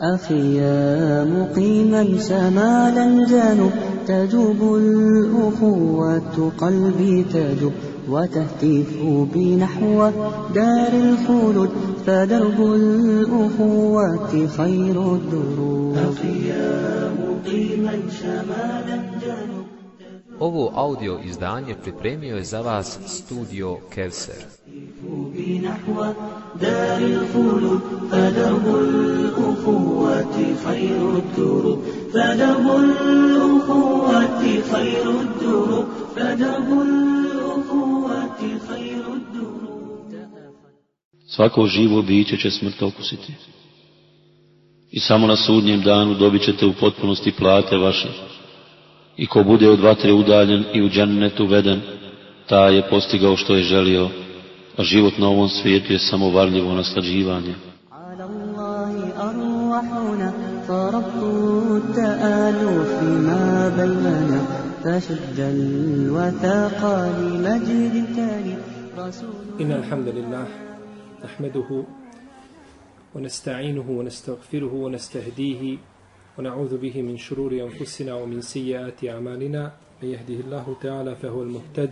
أخي يا مقيما شمال الجنوب تجوب الأخوة قلبي تجوب وتهتف بي نحو دار الخلود فدرب الأخوة خير الدروب أخي يا مقيما شمال الجنوب Ovo audio izdanje pripremio je za vas studio Kevser. بي نحو دار الخلود فدرب الأخوة خير الدروب فدرب الأخوة خير الدروب فدرب الأخوة خير الدروب Svako živo biće će smrt okusiti. I samo na sudnjem danu dobit ćete u potpunosti plate vaše. I ko bude od vatre udaljen i u džennetu veden, ta je postigao što je želio, a život na ovom svijetu je samo varljivo naslađivanje. على الله أرواحنا فرب التآلف ما بيننا فشد الوثاق لمجد تاني رسول إن الحمد لله نحمده ونستعينه ونستغفره ونستهديه ونعوذ به من شرور أنفسنا ومن سيئات أعمالنا من يهده الله تعالى فهو المهتد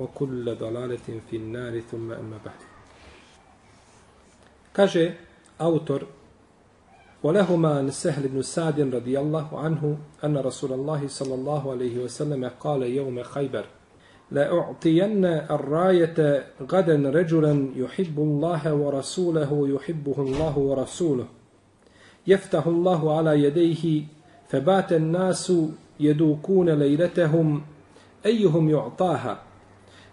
وكل ضلالة في النار ثم أما بعد. Kaže autor ولهما عن سهل بن سعد رضي الله عنه أن رسول الله صلى الله عليه وسلم قال يوم خيبر لأعطين الراية غدا رجلا يحب الله ورسوله يحبه الله ورسوله يفتح الله على يديه فبات الناس يدوكون ليلتهم أيهم يعطاها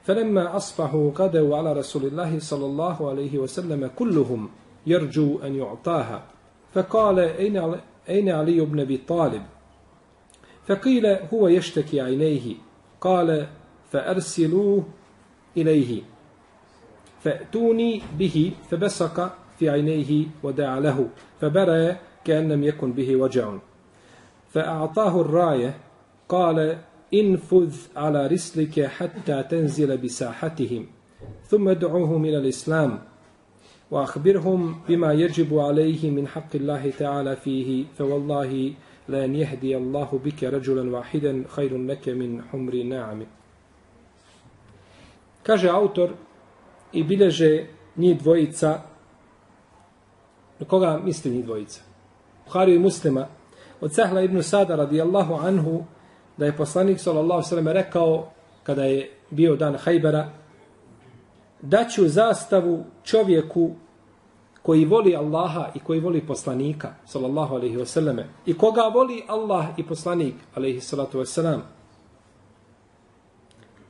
فلما أصبحوا غدوا على رسول الله صلى الله عليه وسلم كلهم يرجو أن يعطاها. فقال أين علي بن أبي طالب؟ فقيل هو يشتكي عينيه. قال فأرسلوه إليه فأتوني به. فبصق في عينيه ودعا له فبرى كأن لم يكن به وجع. فأعطاه الراية قال infuz ala rislike hatta tenzile bi sahatihim, thumme du'uhum ila l'islam, wa akhbirhum bima yajibu alayhim min haqqi Allahi ta'ala fihi, fa wallahi lan yahdi Allahu bika rajulan wahidan khayrun laka min humri na'am. Kaže autor i bileže ni dvojica Na koga misli ni dvojica? Buhari i Muslima od Sahla ibn Sada radijallahu anhu da je poslanik sallallahu sallam rekao kada je bio dan Hajbera daću zastavu čovjeku koji voli Allaha i koji voli poslanika sallallahu alaihi wasallam i koga voli Allah i poslanik alaihi salatu wasallam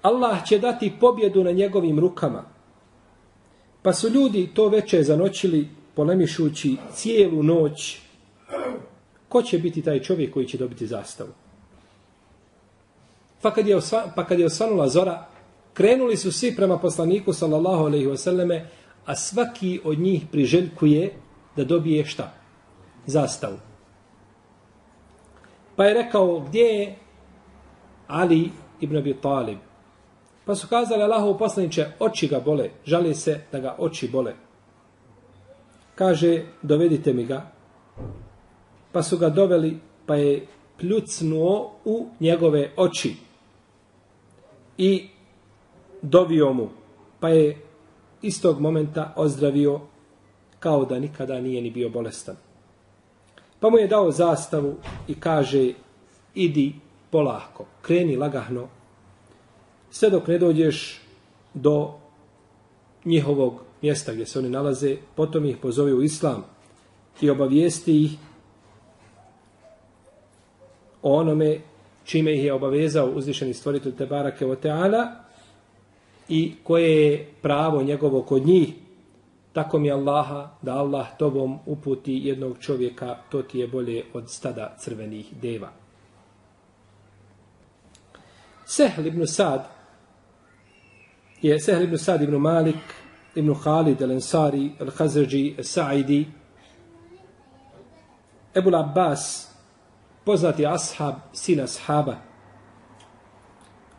Allah će dati pobjedu na njegovim rukama. Pa su ljudi to veče zanoćili polemišući cijelu noć. Ko će biti taj čovjek koji će dobiti zastavu? Pa kad je, osva, pa kad je osvanula zora, krenuli su svi prema poslaniku sallallahu alaihi wasallame, a svaki od njih priželjkuje da dobije šta? Zastavu. Pa je rekao, gdje je Ali ibn Abi Talib? Pa su kazali Allahov poslaniče, oči ga bole, žali se da ga oči bole. Kaže, dovedite mi ga. Pa su ga doveli, pa je pljucnuo u njegove oči. I dovio mu, pa je istog momenta ozdravio kao da nikada nije ni bio bolestan. Pa mu je dao zastavu i kaže, idi polako, kreni lagahno, sve dok ne dođeš do njihovog mjesta gdje se oni nalaze, potom ih pozove u islam i obavijesti ih o onome čime ih je obavezao uzvišeni stvoritelj Tebarake o Teala i koje je pravo njegovo kod njih, tako mi Allaha da Allah tobom uputi jednog čovjeka, to ti je bolje od stada crvenih deva. Sehl ibn Sad je Sehl ibn Sad ibn Malik ibn Khalid al-Ansari al-Khazrđi al-Sa'idi Ebul Abbas poznati ashab, sin ashaba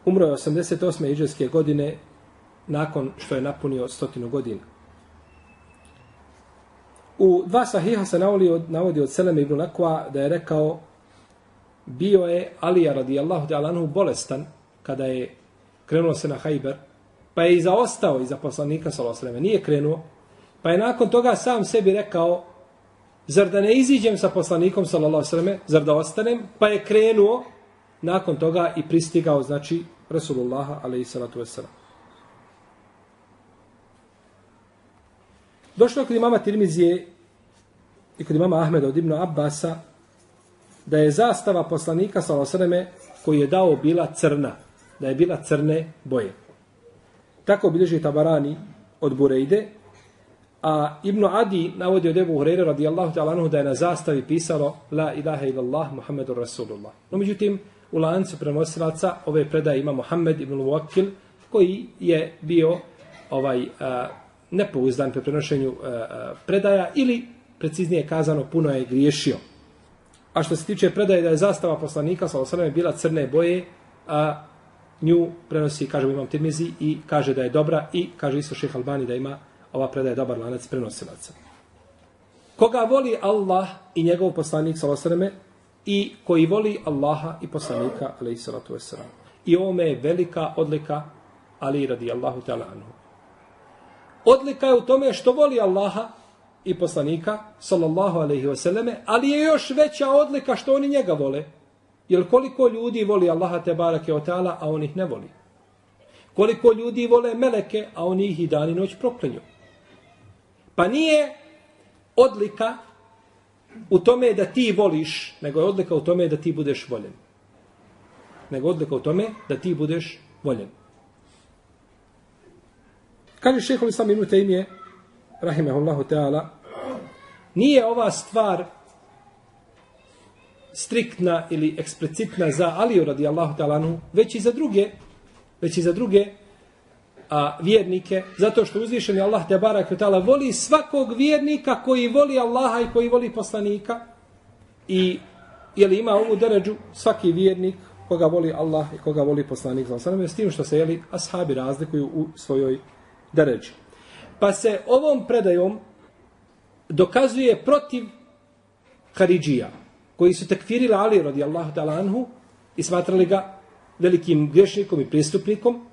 umro je 88. iđeske godine nakon što je napunio stotinu godina. U dva sahiha se navodi od, navodi od Seleme ibn Akwa da je rekao bio je Alija radijallahu ta'ala bolestan kada je krenuo se na Hajber, pa je i zaostao iza poslanika sallallahu nije krenuo, pa je nakon toga sam sebi rekao zar da ne iziđem sa poslanikom sallallahu alejhi zar da ostanem, pa je krenuo nakon toga i pristigao znači Rasulullah alejhi salatu vesselam. Došlo kod imama Tirmizije i kod imama Ahmeda od Ibnu Abbasa da je zastava poslanika sallallahu koji je dao bila crna, da je bila crne boje. Tako bilježi Tabarani od Burejde, a Ibn Adi navodi od Ebu Hureyre radijallahu ta'ala anhu da je na zastavi pisalo La ilaha illallah Muhammedur Rasulullah. No međutim, u lancu prenosilaca ove predaje ima Muhammed ibn Luwakil koji je bio ovaj a, nepouzdan pri prenošenju a, a, predaja ili preciznije kazano puno je griješio. A što se tiče predaje da je zastava poslanika sa osrame bila crne boje, a nju prenosi, kažemo imam Tirmizi i kaže da je dobra i kaže isto šeh Albani da ima ova predaja dobar lanac prenosilaca. Koga voli Allah i njegov poslanik sa i koji voli Allaha i poslanika alejhi salatu wasalam. I ovome je velika odlika Ali radi Allahu ta'ala anhu. Odlika je u tome što voli Allaha i poslanika sallallahu alaihi wasallame, ali je još veća odlika što oni njega vole. Jer koliko ljudi voli Allaha te barake o a on ih ne voli. Koliko ljudi vole meleke, a oni ih i dan i noć proklinju. Pa nije odlika u tome da ti voliš, nego je odlika u tome da ti budeš voljen. Nego odlika u tome da ti budeš voljen. Kaže šehovi sami minute im je, rahimahullahu ta'ala, nije ova stvar striktna ili eksplicitna za Aliju radijallahu ta'alanu, već i za druge, već i za druge a, vjernike, zato što uzvišeni Allah te barak ta'ala voli svakog vjernika koji voli Allaha i koji voli poslanika i je li ima ovu deređu svaki vjernik koga voli Allah i koga voli poslanik za osaname, s tim što se jeli ashabi razlikuju u svojoj deređi. Pa se ovom predajom dokazuje protiv Haridžija, koji su tekfirili Ali radijallahu ta'ala anhu i smatrali ga velikim grešnikom i pristupnikom,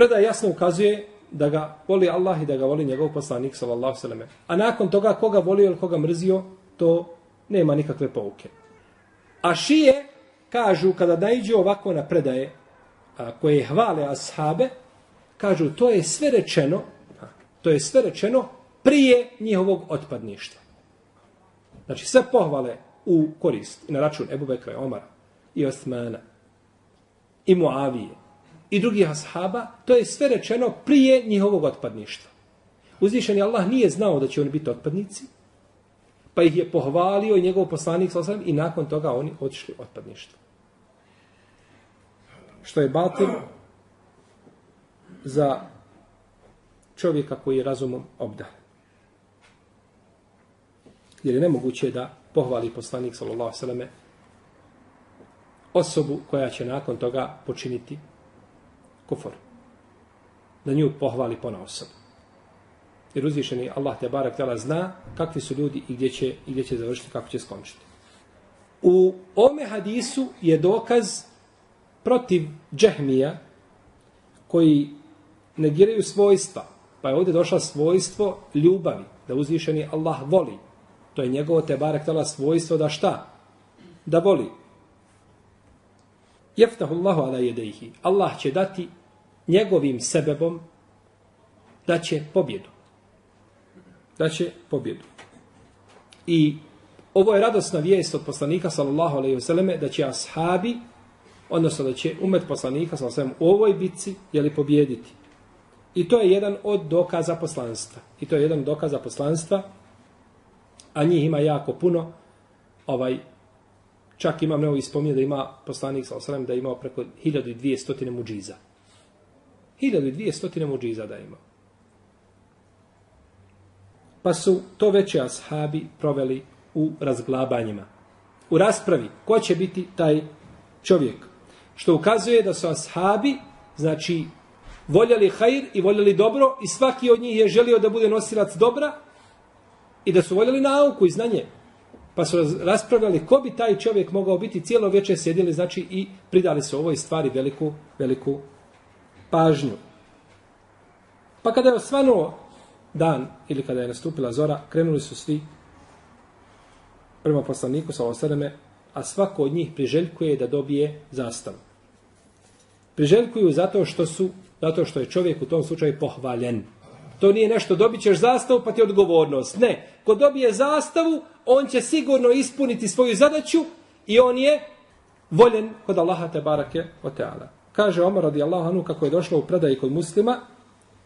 predaj jasno ukazuje da ga voli Allah i da ga voli njegov poslanik sallallahu sallam. A nakon toga koga volio ili koga mrzio, to nema nikakve pouke. A šije kažu kada najđe ovako na predaje a, koje hvale ashabe, kažu to je sve rečeno, to je sve rečeno prije njihovog otpadništva. Znači sve pohvale u korist i na račun Ebu Bekra i Omara i Osmana i Muavije i drugih ashaba, to je sve rečeno prije njihovog otpadništva. Uzvišeni Allah nije znao da će oni biti otpadnici, pa ih je pohvalio i njegov poslanik sallam, i nakon toga oni otišli otpadništvo. Što je batil za čovjeka koji je razumom obdan. Jer je nemoguće da pohvali poslanik sallallahu sallame osobu koja će nakon toga počiniti kufur. Da nju pohvali pona osoba. Jer uzvišeni Allah te barak tela zna kakvi su ljudi i gdje će, i gdje će završiti, kako će skončiti. U ome hadisu je dokaz protiv džehmija koji negiraju svojstva. Pa je ovdje došlo svojstvo ljubavi, da uzvišeni Allah voli. To je njegovo te barek tala svojstvo da šta? Da voli. Jeftahu Allahu ala jedejhi. Allah će dati njegovim sebebom da će pobjedu. Da će pobjedu. I ovo je radosna vijest od poslanika sallallahu alejhi ve selleme da će ashabi odnosno da će umet poslanika sallallahu alejhi u ovoj bitci je li pobijediti. I to je jedan od dokaza poslanstva. I to je jedan od dokaza poslanstva, a njih ima jako puno. Ovaj, čak imam neovi spomnje da ima poslanik sallallahu alejhi da imao preko 1200 muđiza. 1200 muđiza da imao. Pa su to veće ashabi proveli u razglabanjima. U raspravi, ko će biti taj čovjek? Što ukazuje da su ashabi, znači, voljeli hajr i voljeli dobro i svaki od njih je želio da bude nosilac dobra i da su voljeli nauku i znanje. Pa su raspravljali ko bi taj čovjek mogao biti cijelo večer sjedili, znači, i pridali su ovoj stvari veliku, veliku pažnju. Pa kada je osvanuo dan ili kada je nastupila zora, krenuli su svi prema poslaniku sa osreme, a svako od njih priželjkuje da dobije zastavu. Priželjkuju zato što su, zato što je čovjek u tom slučaju pohvaljen. To nije nešto, dobit ćeš zastavu pa ti odgovornost. Ne, ko dobije zastavu, on će sigurno ispuniti svoju zadaću i on je voljen kod Allaha te barake o teala. Kaže Omar radijallahu anhu kako je došlo u predaji kod muslima,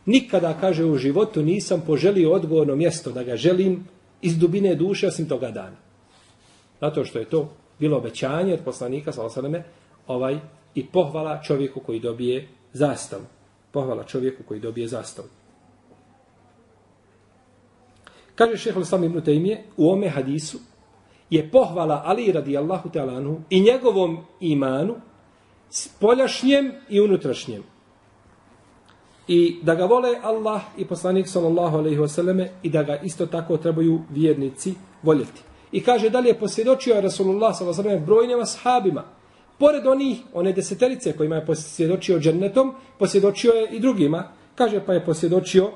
nikada, kaže, u životu nisam poželio odgovorno mjesto da ga želim iz dubine duše osim toga dana. Zato što je to bilo obećanje od poslanika, sallallahu ovaj, i pohvala čovjeku koji dobije zastav. Pohvala čovjeku koji dobije zastav. Kaže šehol Islam ibn Tejmije, u ome hadisu je pohvala Ali radijallahu ta'ala anhu i njegovom imanu spoljašnjem i unutrašnjem. I da ga vole Allah i poslanik sallallahu alejhi ve selleme i da ga isto tako trebaju vjernici voljeti. I kaže dalje posvjedočio je Rasulullah sallallahu alejhi ve selleme brojnim ashabima. Pored onih, one deseterice kojima je posvjedočio džennetom, posvjedočio je i drugima. Kaže pa je posvjedočio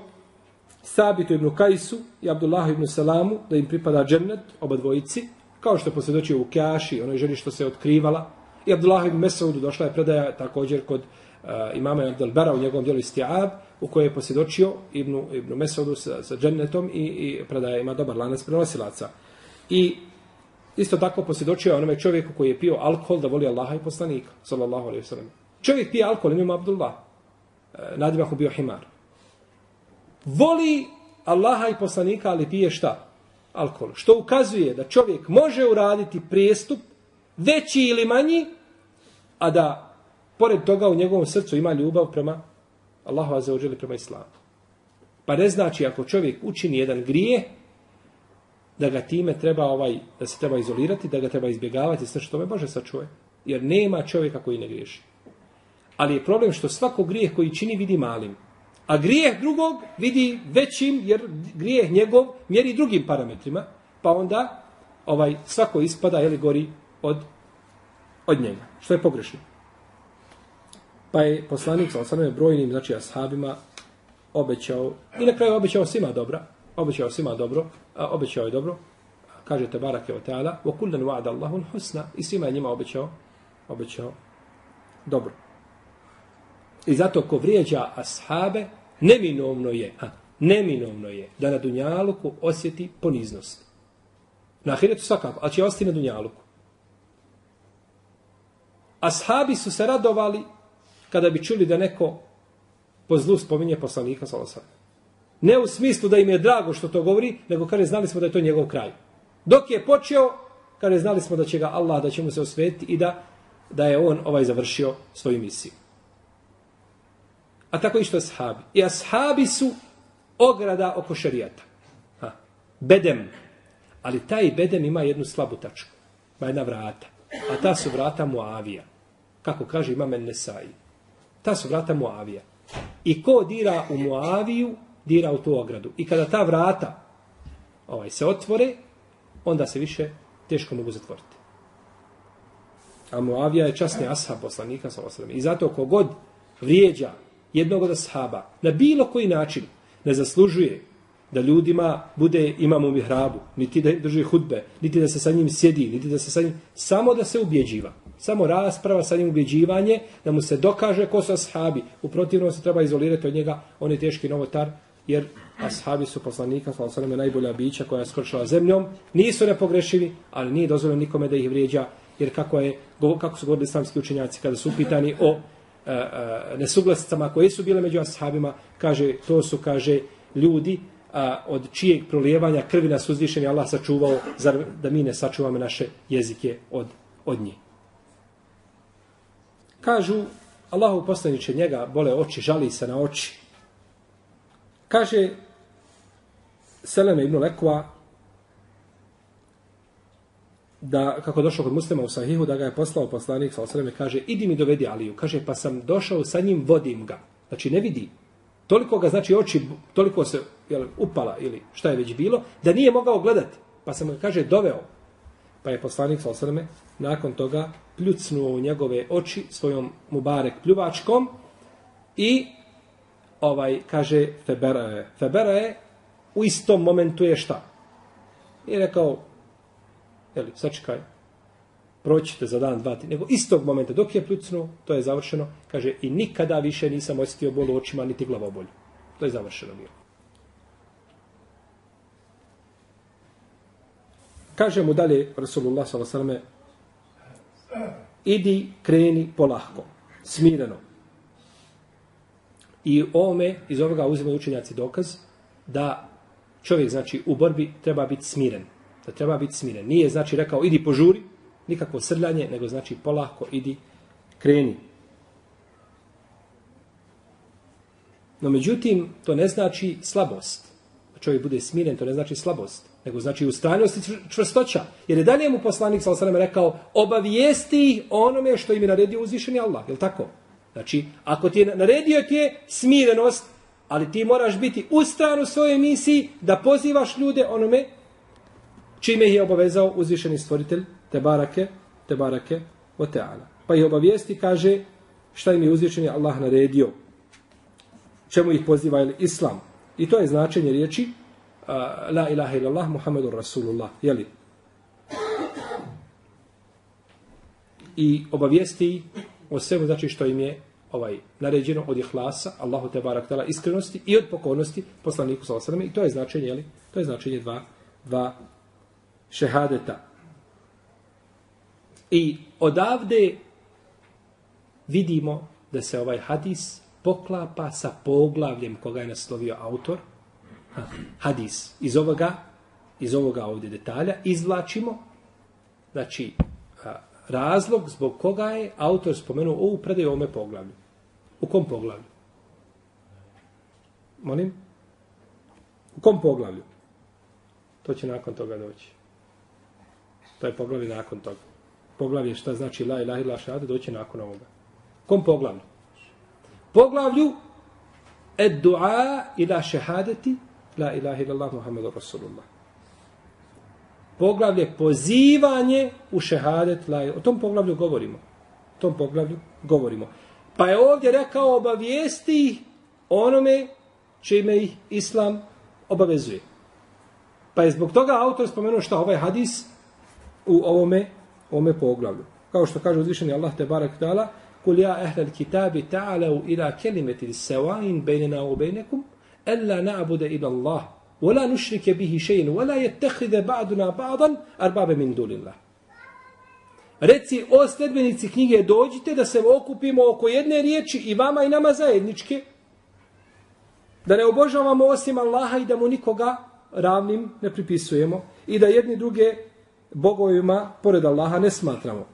Sabitu ibn Kajsu i Abdullah ibn Salamu da im pripada džennet, oba dvojici, kao što je posvjedočio u Kjaši, onoj ženi što se otkrivala. I Abdullah ibn Mesaudu došla je predaja također kod uh, imama Abdel Bera u njegovom dijelu Istiab, u kojoj je posvjedočio Ibn, Ibn Mesaudu sa, sa džennetom i, i predaja ima dobar lanac prenosilaca. I isto tako posvjedočio onome čovjeku koji je pio alkohol da voli Allaha i poslanika, sallallahu alaihi wasallam. Čovjek pije alkohol, imam Abdullah. Uh, e, Nadimahu bio himar. Voli Allaha i poslanika, ali pije šta? Alkohol. Što ukazuje da čovjek može uraditi prijestup, veći ili manji, a da pored toga u njegovom srcu ima ljubav prema Allahu azza prema islamu. Pa ne znači ako čovjek učini jedan grije, da ga time treba ovaj da se treba izolirati, da ga treba izbjegavati, sve što me Bože sačuje. Jer nema čovjeka koji ne griješi. Ali je problem što svako grijeh koji čini vidi malim. A grijeh drugog vidi većim, jer grijeh njegov mjeri drugim parametrima. Pa onda ovaj svako ispada ili gori od, od njega. Što je pogrešno. Pa je poslanik sa osaname brojnim, znači ashabima, obećao, i na kraju obećao svima dobra, obećao svima dobro, a obećao je dobro, kaže te barake o teala, wa kullan wa'ada Allahun husna, i svima je njima obećao, obećao dobro. I zato ko vrijeđa ashabe, neminovno je, a, neminovno je da na Dunjaluku osjeti poniznost. Na Ahiretu svakako, ali će ostati na Dunjaluku. Ashabi su se radovali kada bi čuli da neko po zlu spominje poslanika Salosana. Ne u smislu da im je drago što to govori, nego kada znali smo da je to njegov kraj. Dok je počeo, kada znali smo da će ga Allah, da će mu se osvetiti i da, da je on ovaj završio svoju misiju. A tako i što ashabi. I ashabi su ograda oko šarijata. Ha. Bedem. Ali taj bedem ima jednu slabu tačku. Ima jedna vrata. A ta su vrata Muavija. Kako kaže imam Nesai. Ta su vrata Muavija. I ko dira u Muaviju, dira u tu ogradu. I kada ta vrata ovaj se otvore, onda se više teško mogu zatvoriti. A Muavija je časni ashab poslanika, sallam. i zato kogod vrijeđa jednog od ashaba na bilo koji način ne zaslužuje da ljudima bude imam u mihrabu, niti da drži hudbe, niti da se sa njim sjedi, niti da se sa njim, samo da se ubjeđiva. Samo rasprava sa njim ubjeđivanje, da mu se dokaže ko su ashabi. U protivnom se treba izolirati od njega, on je teški novotar, jer ashabi su poslanika, svala sveme, najbolja bića koja je skršala zemljom, nisu nepogrešivi, ali nije dozvoljeno nikome da ih vrijeđa, jer kako, je, kako su govorili islamski učenjaci kada su upitani o e, e, nesuglasicama koje su bile među ashabima, kaže, to su, kaže, ljudi a, od čijeg prolijevanja krvi nas uzvišeni Allah sačuvao, zar da mi ne sačuvamo naše jezike od, od nje. Kažu, Allahu poslaniče njega bole oči, žali se na oči. Kaže Seleme ibn Lekva da, kako došao kod muslima u Sahihu, da ga je poslao poslanik, sa osreme kaže, idi mi dovedi Aliju. Kaže, pa sam došao sa njim, vodim ga. Znači, ne vidi. Toliko ga, znači, oči, toliko se jel, upala ili šta je već bilo, da nije mogao gledati. Pa sam ga, kaže, doveo. Pa je poslanik, sa Seleme, nakon toga pljucnuo u njegove oči svojom mubarek pljuvačkom i ovaj kaže Febera je. Febera je u istom momentu je šta? I rekao, jeli, sačekaj, proćete za dan, dva, nego istog momenta, dok je pljucnuo, to je završeno, kaže, i nikada više nisam osjetio bol u očima, niti glavobolju. To je završeno bilo. Kaže mu dalje, Rasulullah s.a.v. Idi, kreni polahko, smireno. I ome, iz ovoga uzimaju učenjaci dokaz, da čovjek, znači, u borbi treba biti smiren. Da treba biti smiren. Nije, znači, rekao, idi požuri, nikakvo srljanje, nego, znači, polahko, idi, kreni. No, međutim, to ne znači slabost. Da čovjek bude smiren, to ne znači slabost nego znači u i čvrstoća. Jer je dalje mu poslanik sa osanem rekao, obavijesti ih onome što im je naredio uzvišeni Allah. Je tako? Znači, ako ti je naredio ti je smirenost, ali ti moraš biti u svojoj svoje misiji da pozivaš ljude onome čime ih je obavezao uzvišeni stvoritelj te barake, te barake o teala. Pa ih obavijesti kaže šta im je uzvičeni Allah naredio. Čemu ih poziva ili islam. I to je značenje riječi la ilaha illallah Muhammedur Rasulullah. Jeli? I obavijesti o svemu znači što im je ovaj naređeno od ihlasa, Allahu te barak tala, iskrenosti i od pokornosti poslaniku sa osadama. I to je značenje, jeli? To je značenje dva, dva šehadeta. I odavde vidimo da se ovaj hadis poklapa sa poglavljem koga je naslovio autor, hadis iz ovoga, iz ovoga ovdje detalja, izvlačimo, znači, razlog zbog koga je autor spomenuo ovu predaju ovome poglavlju. U kom poglavlju? Molim? U kom poglavlju? To će nakon toga doći. To je poglavlje nakon toga. Poglavlje šta znači la ilaha illa šahada doći nakon ovoga. Kom poglavlju? Poglavlju ed du'a ila šehadeti La ilaha illallah Muhammedu Rasulullah. Poglavlje pozivanje u šehadet. La, o tom poglavlju govorimo. O tom poglavlju govorimo. Pa je ovdje rekao obavijesti onome čime ih Islam obavezuje. Pa je zbog toga autor spomenuo šta ovaj hadis u ovome, ovome poglavlju. Kao što kaže uzvišeni Allah te barak ta'ala, Kul ja ehlel kitabi ta'alau ila kelimeti sevain bejnena u bejnekum, ألا نعبد إلى الله ولا نشرك به شيء ولا يتخذ بعضنا بعضا أربابا من دون الله Reci, o sledbenici knjige, dođite da se okupimo oko jedne riječi i vama i nama zajedničke. Da ne obožavamo osim Allaha i da mu nikoga ravnim ne pripisujemo. I da jedni druge bogovima, pored Allaha, ne smatramo.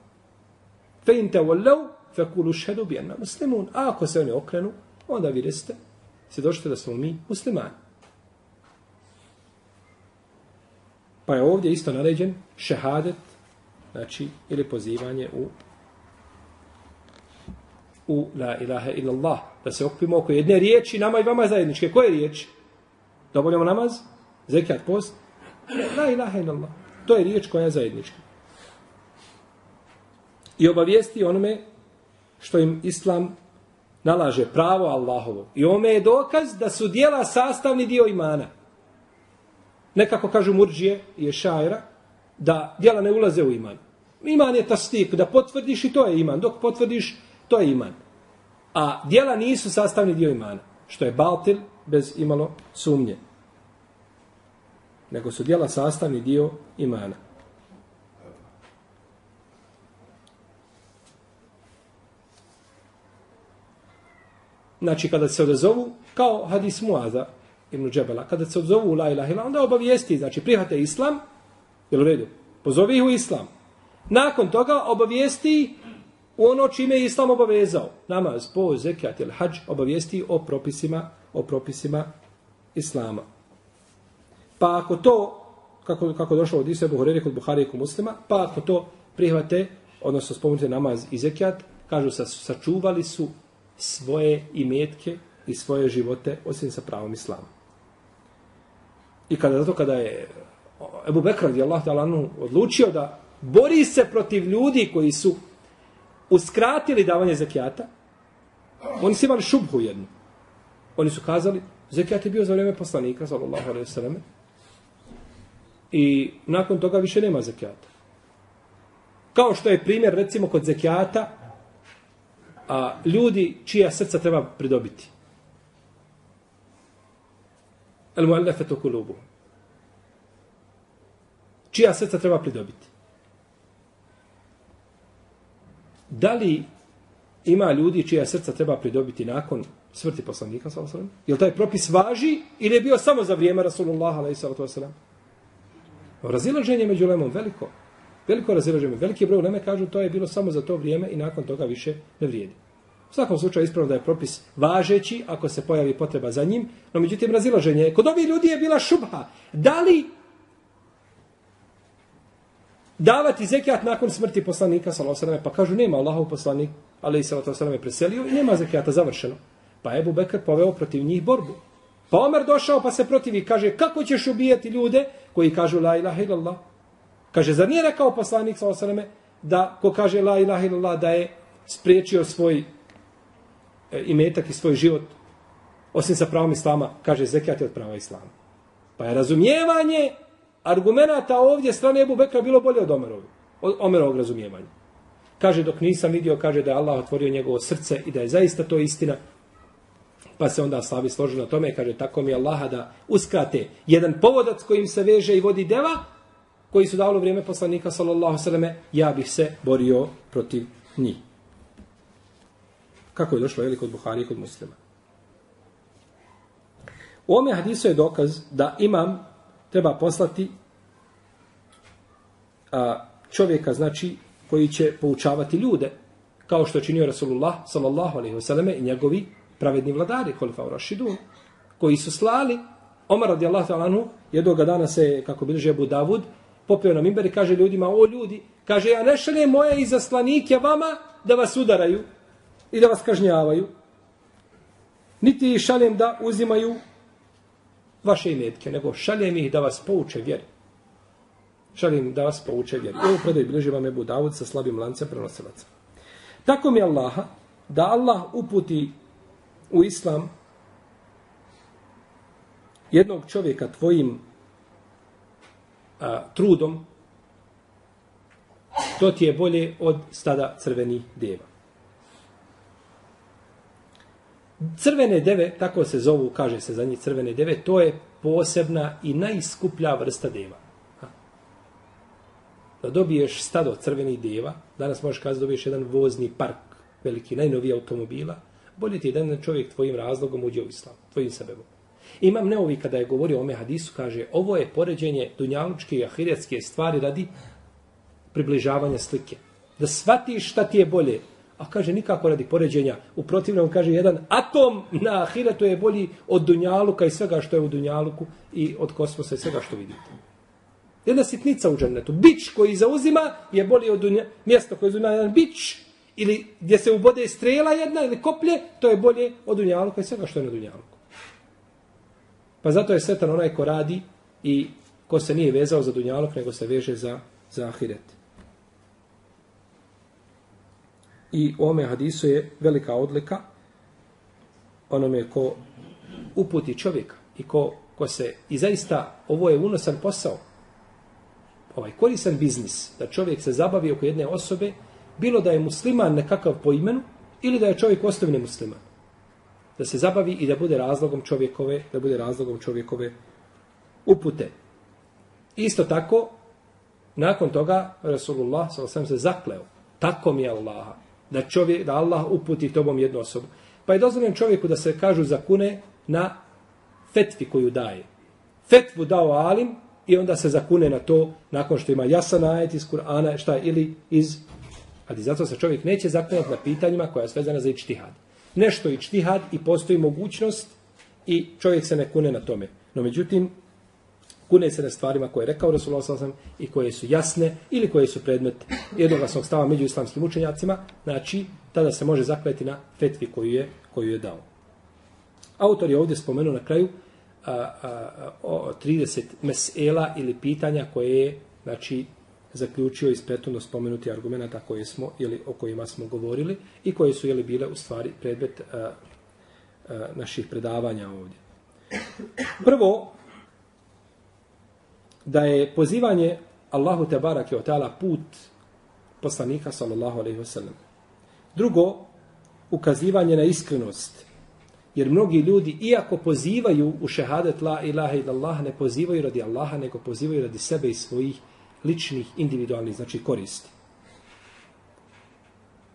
Fe in te fakulu fe kulu šedu muslimun. A ako se oni okrenu, onda vi se svjedočite da smo mi muslimani. Pa je ovdje isto naređen šehadet, znači, ili pozivanje u u la ilaha illallah, da se okupimo oko jedne riječi, nama i vama zajedničke. Koje riječi? Da oboljamo namaz? Zekat, post? La ilaha illallah. To je riječ koja je zajednička. I obavijesti onome što im islam nalaže pravo Allahovo. I ome je dokaz da su dijela sastavni dio imana. nekako kažu murđije i šajra, da djela ne ulaze u iman. Iman je tasdik, da potvrdiš i to je iman. Dok potvrdiš, to je iman. A djela nisu sastavni dio imana. Što je baltil bez imalo sumnje. Nego su djela sastavni dio imana. Znači, kada se odazovu, kao hadis Muaza ibn Džebela, kada se odazovu la ilaha ila, onda obavijesti, znači, prihvate islam, jel u redu? Pozovi ih u islam. Nakon toga obavijesti u ono čime je islam obavezao. Namaz, po, zekat ili hađ obavijesti o propisima, o propisima islama. Pa ako to, kako, kako došlo od Isa Buhoreri kod Buhari i kod muslima, pa ako to prihvate, odnosno spomenute namaz i zekijat, kažu sa, sačuvali su svoje imetke i svoje živote osim sa pravom islama. I kada zato kada je Ebu Bekr radijallahu ta'ala odlučio da bori se protiv ljudi koji su uskratili davanje zekijata, oni su imali šubhu jednu. Oni su kazali, zekijat je bio za vrijeme poslanika, sallallahu alaihi sallam, i nakon toga više nema zekijata. Kao što je primjer, recimo, kod zekijata, a, ljudi čija srca treba pridobiti. El muallafetu kulubu. Čija srca treba pridobiti? Da li ima ljudi čija srca treba pridobiti nakon smrti poslanika, sallallahu alejhi ve sellem? Jel taj propis važi ili je bio samo za vrijeme Rasulullah alejhi ve sellem? Razilaženje među lemom veliko. Veliko razilaženje. Veliki broj leme kažu to je bilo samo za to vrijeme i nakon toga više ne vrijedi. U svakom slučaju ispravno da je propis važeći ako se pojavi potreba za njim, no međutim razilaženje. Kod ovih ljudi je bila šubha. Da li davati zekijat nakon smrti poslanika, sallallahu pa kažu nema Allahov poslanik, ali i sallallahu je preselio i nema zekijata, završeno. Pa Ebu Bekr poveo protiv njih borbu. Pa Omer došao pa se protivi, kaže kako ćeš ubijati ljude koji kažu la ilaha illallah. Kaže, zar nije rekao poslanik sallallahu da ko kaže la ilaha illallah da je spriječio svoj e, imetak i svoj život osim sa pravom islama, kaže zekijat je od prava islama. Pa je razumijevanje argumenta ovdje strane Ebu Bekra bilo bolje od Omerovi, od Omerovog razumijevanja. Kaže, dok nisam vidio, kaže da je Allah otvorio njegovo srce i da je zaista to istina, pa se onda slavi složi na tome, kaže, tako mi Allaha da uskrate jedan povodac kojim se veže i vodi deva, koji su davali vrijeme poslanika, sallallahu sallame, ja bih se borio protiv njih. Kako je došlo, je kod Buhari i kod muslima? U ome hadisu je dokaz da imam treba poslati a, čovjeka, znači, koji će poučavati ljude, kao što je činio Rasulullah, sallallahu alaihi wasallam, i njegovi pravedni vladari, holifa u koji su slali, Omar radijallahu ta'ala anhu, jednog dana se, kako bilže Abu Davud, popio na mimber i kaže ljudima, o ljudi, kaže, ja ne šaljem moje izaslanike vama da vas udaraju i da vas kažnjavaju, niti šaljem da uzimaju vaše imetke, nego šaljem ih da vas pouče vjeri. Šaljem da vas pouče vjeri. Ovo predaj bilježi vam je Budavud sa slabim lancem prenosilaca. Tako mi Allaha, da Allah uputi u islam jednog čovjeka tvojim a, trudom, to ti je bolje od stada crvenih deva. Crvene deve, tako se zovu, kaže se za njih crvene deve, to je posebna i najskuplja vrsta deva. Da dobiješ stado crvenih deva, danas možeš kazati dobiješ jedan vozni park, veliki, najnoviji automobila, bolje ti je da čovjek tvojim razlogom uđe u islam, tvojim sebebom. Imam neovi kada je govorio o ome hadisu, kaže, ovo je poređenje dunjalučke i ahiretske stvari radi približavanja slike. Da shvatiš šta ti je bolje, A kaže nikako radi poređenja. U protivnom kaže jedan atom na ahiretu je bolji od Dunjaluka i svega što je u Dunjaluku i od kosmosa i svega što vidite. Jedna sitnica u džennetu. Bić koji zauzima je bolji od dunja, mjesto koje zauzima jedan bić ili gdje se ubode strela jedna ili koplje, to je bolje od Dunjaluka i svega što je na Dunjaluku. Pa zato je setan onaj ko radi i ko se nije vezao za Dunjaluk, nego se veže za, za ahiret. I u ome hadisu je velika odlika onome ko uputi čovjeka i ko ko se, i zaista ovo je unosan posao, ovaj korisan biznis, da čovjek se zabavi oko jedne osobe, bilo da je musliman nekakav po imenu, ili da je čovjek ostavni musliman. Da se zabavi i da bude razlogom čovjekove, da bude razlogom čovjekove upute. Isto tako, nakon toga, Rasulullah s.a.v. se zakleo, tako mi je Allaha, da, čovjek, da Allah uputi tobom jednu osobu. Pa je dozvoljen čovjeku da se kažu zakune na fetvi koju daje. Fetvu dao alim i onda se zakune na to nakon što ima jasan ajet iz Kur'ana, šta je, ili iz... Ali zato se čovjek neće zaklinjati na pitanjima koja je svezana za ičtihad. Nešto je ičtihad i postoji mogućnost i čovjek se ne kune na tome. No međutim, kune se na stvarima koje je rekao Rasulullah s.a.v. i koje su jasne ili koje su predmet jednoglasnog stava među islamskim učenjacima, znači tada se može zakleti na fetvi koju je, koju je dao. Autor je ovdje spomenuo na kraju a, a, a, 30 mesela ili pitanja koje je znači, zaključio iz prethodno spomenuti argumenta koje smo ili o kojima smo govorili i koje su jeli bile u stvari predmet a, a, naših predavanja ovdje. Prvo, da je pozivanje Allahu te barake od put poslanika sallallahu alaihi wasallam. Drugo, ukazivanje na iskrenost. Jer mnogi ljudi, iako pozivaju u šehadet la ilaha illallah, ne pozivaju radi Allaha, nego pozivaju radi sebe i svojih ličnih, individualnih, znači koristi.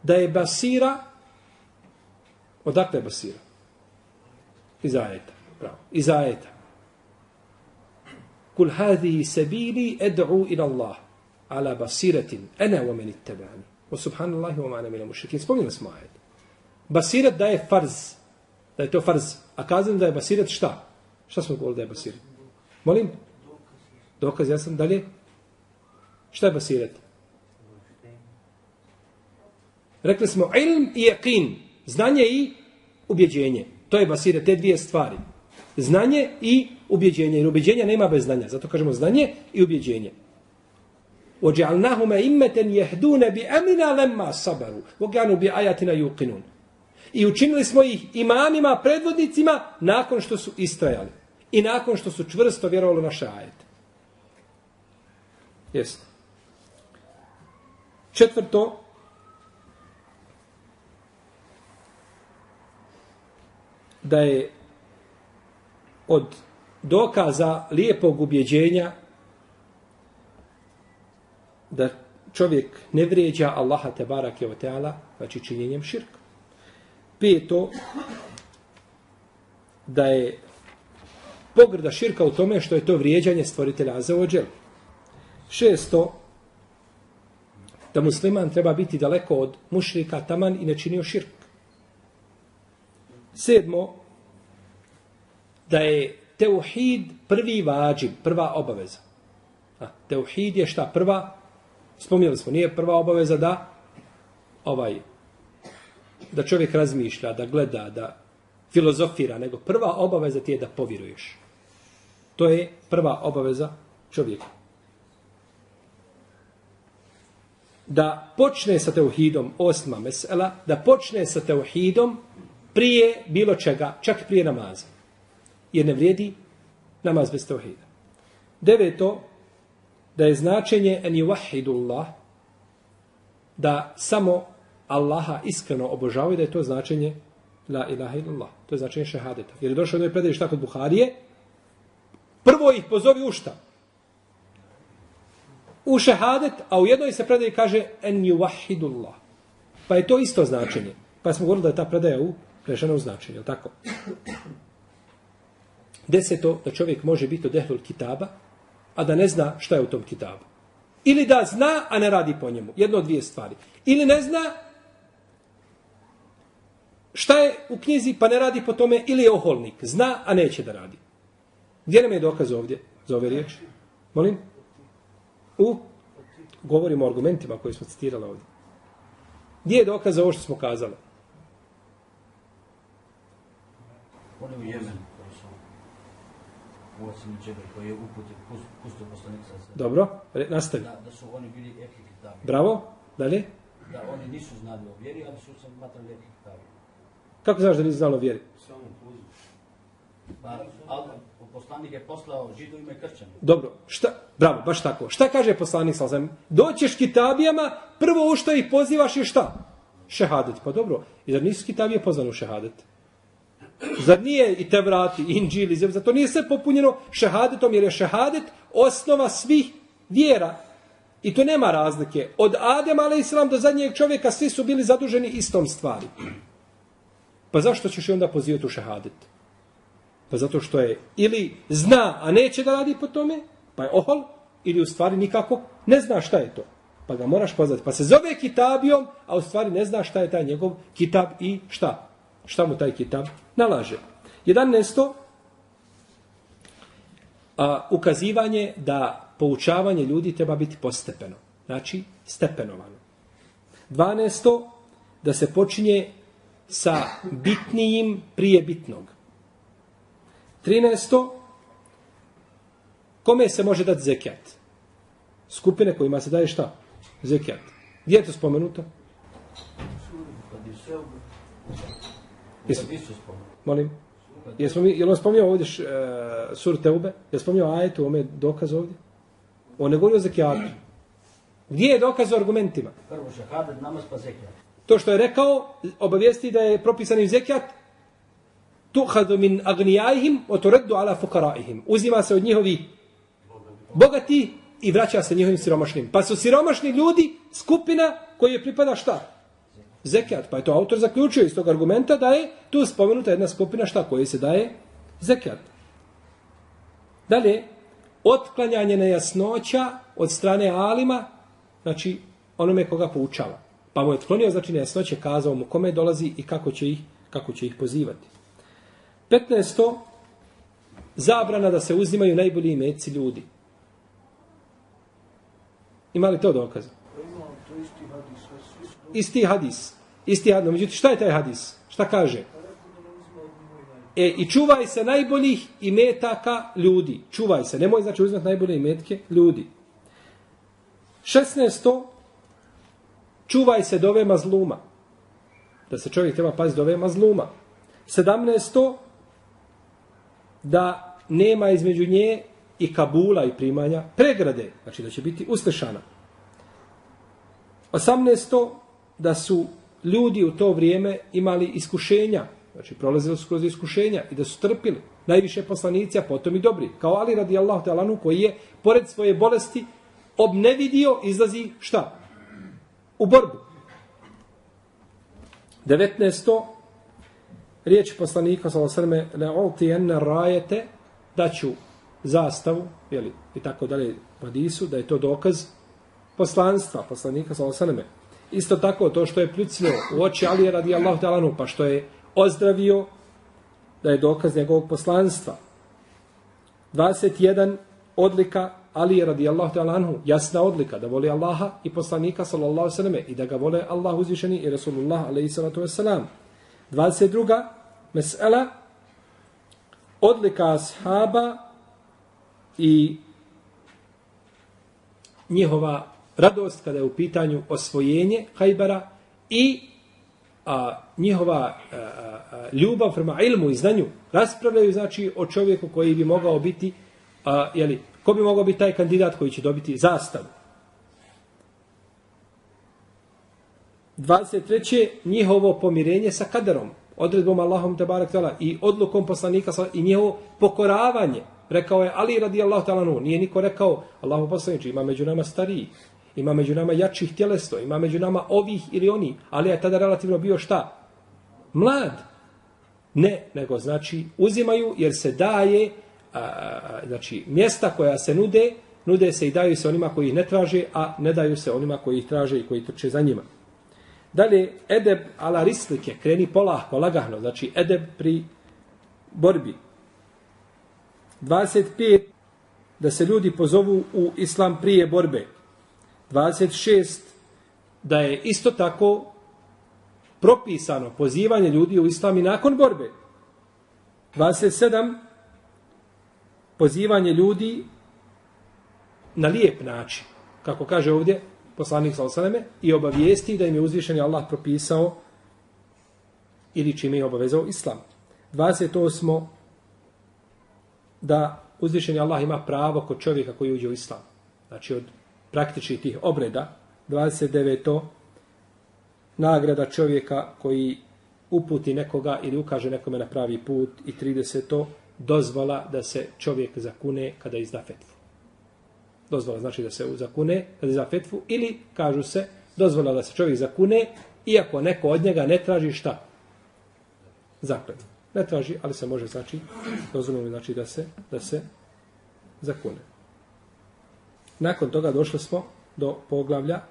Da je basira, odakle je basira? Iz ajeta. Pravo. Iz ajeta. Kul hadhi sabili ed'u ila Allah ala basiratin ana wa meni tebani. Wa subhanallahi wa ma ana min al-mushrikin. Smo ajet. Basirat da je farz. Da je to farz. A kazam da je basirat šta? Šta smo govorili da je basirat? Molim? Dokaz, ja sam dalje. Šta je basirat? Rekli smo ilm i yaqin. Znanje i ubjeđenje. To je basirat, te dvije stvari. Znanje i ubjeđenje. Jer ubjeđenja nema bez znanja. Zato kažemo znanje i ubjeđenje. وَجَعَلْنَاهُمَ إِمَّةً يَهْدُونَ بِأَمِنَا لَمَّا صَبَرُوا وَقَانُوا بِآيَاتِنَا يُقِنُونَ I učinili smo ih imamima, predvodnicima, nakon što su istrajali. I nakon što su čvrsto vjerovali naše ajete. Jeste. Četvrto, da je od dokaza lijepog ubjeđenja da čovjek ne vrijeđa Allaha te barake o teala, znači činjenjem širka. Peto, da je pogrda širka u tome što je to vrijeđanje stvoritelja Azeođel. Šesto, da musliman treba biti daleko od mušrika taman i ne činio širk. Sedmo, da je teuhid prvi vađib, prva obaveza. A, teuhid je šta prva? Spomnjeli smo, nije prva obaveza da ovaj da čovjek razmišlja, da gleda, da filozofira, nego prva obaveza ti je da povjeruješ. To je prva obaveza čovjeka. Da počne sa teuhidom osma mesela, da počne sa teuhidom prije bilo čega, čak prije namaza. Jer ne vrijedi namaz bez teuhida. Deveto, da je značenje en Allah, da samo Allaha iskreno obožavaju, da je to značenje la ilaha illallah. To je značenje šehadeta. Jer je došao do je predaj šta kod Buharije, prvo ih pozovi u šta? U šehadet, a u jednoj se predaji kaže en juvahidullah. Pa je to isto značenje. Pa smo govorili da je ta predaja u prešena u značenje, tako? Deseto, da čovjek može biti od ehlul kitaba, a da ne zna šta je u tom kitabu. Ili da zna, a ne radi po njemu. Jedno od dvije stvari. Ili ne zna šta je u knjizi, pa ne radi po tome, ili je oholnik. Zna, a neće da radi. Gdje nam je dokaz ovdje za ove riječi? Molim? U? Govorimo o argumentima koje smo citirali ovdje. Gdje je dokaz za ovo što smo kazali? Oni u Jemenu u ocjeni džeber koji je uputi pustio poslanik sa sve. Dobro, Re, nastavi. Da, da su oni bili ehli kitabi. Bravo, dalje. Da oni nisu znali o vjeri, ali su se matrali ehli kitabi. Kako znaš da nisu znali o vjeri? Pa, al, poslanik je poslao židovima i kršćanima. Dobro, šta, bravo, baš tako. Šta kaže poslanik sa osam? Doćeš kitabijama, prvo u što ih pozivaš je šta? Šehadet. Pa dobro, i zar nisu kitabije pozvane u šehadet? Zar nije i te vrati, inđili, zato nije sve popunjeno šehadetom, jer je šehadet osnova svih vjera. I to nema razlike. Od Adem, ale islam, do zadnjeg čovjeka, svi su bili zaduženi istom stvari. Pa zašto ćeš i onda pozivati u šehadet? Pa zato što je ili zna, a neće da radi po tome, pa je ohol, ili u stvari nikako ne zna šta je to. Pa ga moraš pozvati. Pa se zove kitabijom, a u stvari ne zna šta je taj njegov kitab i šta. Šta mu taj kitab nalaže. 11. A, ukazivanje da poučavanje ljudi treba biti postepeno. Znači, stepenovano. 12. Da se počinje sa bitnijim prije bitnog. 13. Kome se može dati zekijat? Skupine kojima se daje šta? Zekijat. Gdje je to spomenuto? Jesu. Molim? Jesmo mi, je li on spomnio ovdje š, e, sur Teube? Je li spomnio ajetu, ome dokaz ovdje? On ne govori o zekijatu. Gdje je dokaz o argumentima? Prvo šehadet, namaz pa zekijat. To što je rekao, obavijesti da je propisan im zekijat, tuhadu min agnijajihim, otoreddu ala fukaraihim. Uzima se od njihovi bogati i vraća se njihovim siromašnim. Pa su siromašni ljudi skupina koji je pripada šta? Zekijat. Pa je to autor zaključio iz tog argumenta da je tu spomenuta jedna skupina šta koje se daje? Zekijat. Dalje, otklanjanje nejasnoća od strane alima, znači onome koga poučava. Pa mu je otklonio, znači nejasnoće, kazao mu kome dolazi i kako će ih, kako će ih pozivati. 15. Zabrana da se uzimaju najbolji imeci ljudi. Ima li to dokaza? Isti hadis. Isti hadis. Međutim, šta je taj hadis? Šta kaže? E, i čuvaj se najboljih imetaka ljudi. Čuvaj se. Nemoj znači uzimati najbolje imetke ljudi. 16. Čuvaj se dove mazluma. Da se čovjek treba paziti dove mazluma. 17. Da nema između nje i Kabula i primanja pregrade. Znači da će biti uslišana. 18. Da su ljudi u to vrijeme imali iskušenja. Znači prolazili su kroz iskušenja i da su trpili. Najviše poslanici, a potom i dobri. Kao Ali radijallahu talanu koji je, pored svoje bolesti, obnevidio, izlazi šta? U borbu. 19. Riječ poslanika sa osrme le olti enne rajete da ću zastavu jeli, i tako dalje u hadisu, da je to dokaz poslanstva poslanika sa osrme. Isto tako to što je pljucnio u oči Alije radijallahu talanu pa što je ozdravio da je dokaz njegovog poslanstva. 21 odlika Ali radijallahu ta'ala anhu, jasna odlika da voli Allaha i poslanika sallallahu sallam i da ga vole Allah uzvišeni i Rasulullah alaihi sallatu wasalam. 22. Mesela odlika ashaba i njihova radost kada je u pitanju osvojenje Hajbara i a, njihova a, a, ljubav prema ilmu i znanju raspravljaju znači o čovjeku koji bi mogao biti a, jeli, ko bi mogao biti taj kandidat koji će dobiti zastavu 23. njihovo pomirenje sa kaderom odredbom Allahom te barek tala i odlukom poslanika i njihovo pokoravanje rekao je Ali radijallahu ta'ala nije niko rekao Allahu poslanici ima među nama stariji ima među nama jačih tjelesno, ima među nama ovih ili oni, ali je tada relativno bio šta? Mlad. Ne, nego znači uzimaju jer se daje, a, a, znači mjesta koja se nude, nude se i daju se onima koji ih ne traže, a ne daju se onima koji ih traže i koji trče za njima. Dalje, edeb ala rislike, kreni polahko, lagahno, znači edeb pri borbi. 25. Da se ljudi pozovu u islam prije borbe. 26 da je isto tako propisano pozivanje ljudi u islam i nakon borbe. 27 pozivanje ljudi na lijep način. Kako kaže ovdje poslanik Salosaleme i obavijesti da im je uzvišeni Allah propisao ili čime je obavezao islam. 28 da uzvišeni Allah ima pravo kod čovjeka koji uđe u islam. Znači od praktičnih tih obreda, 29. nagrada čovjeka koji uputi nekoga ili ukaže nekome na pravi put i 30. dozvola da se čovjek zakune kada izda fetvu. Dozvola znači da se zakune kada za fetvu ili kažu se dozvola da se čovjek zakune iako neko od njega ne traži šta? Zakletvu. Ne traži, ali se može znači dozvoljeno znači da se da se zakune. Nakon toga došli smo do poglavlja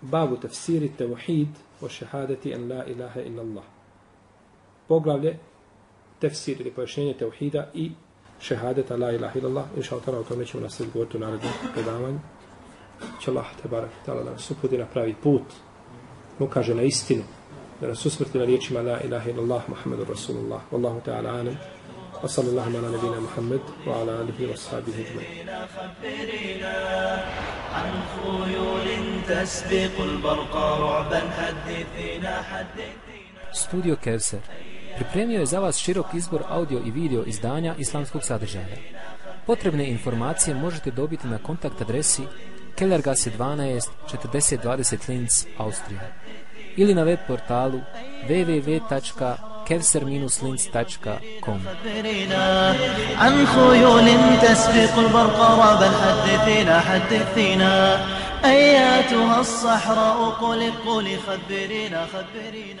babu tefsiri tevhid o šehadeti en la ilaha illa Allah. Poglavlje tefsir ili pojašnjenje tevhida i šehadeta la ilaha illa Allah. Inša Allah, o tome ćemo nastaviti govoriti u narednom predavanju. Će Allah te barak tala da nas uputi na pravi put. Ukaže na istinu. Da nas usmrti na riječima la ilaha illa Allah Muhammedu Rasulullah. Wallahu ta'ala anem. وصلى الله على نبينا محمد وعلى آله وصحبه أجمعين عن خيول تسبق البرق رعبا حدثينا Studio Kevser pripremio je za vas širok izbor audio i video izdanja islamskog sadržaja. Potrebne informacije možete dobiti na kontakt adresi Kellergasse 12 4020 Linz, Austrija ili na web portalu www.kevser-linz.com عن خيول تسبق البرق رعبا حدثينا حدثينا أياتها الصحراء قل قل خبرينا خبرينا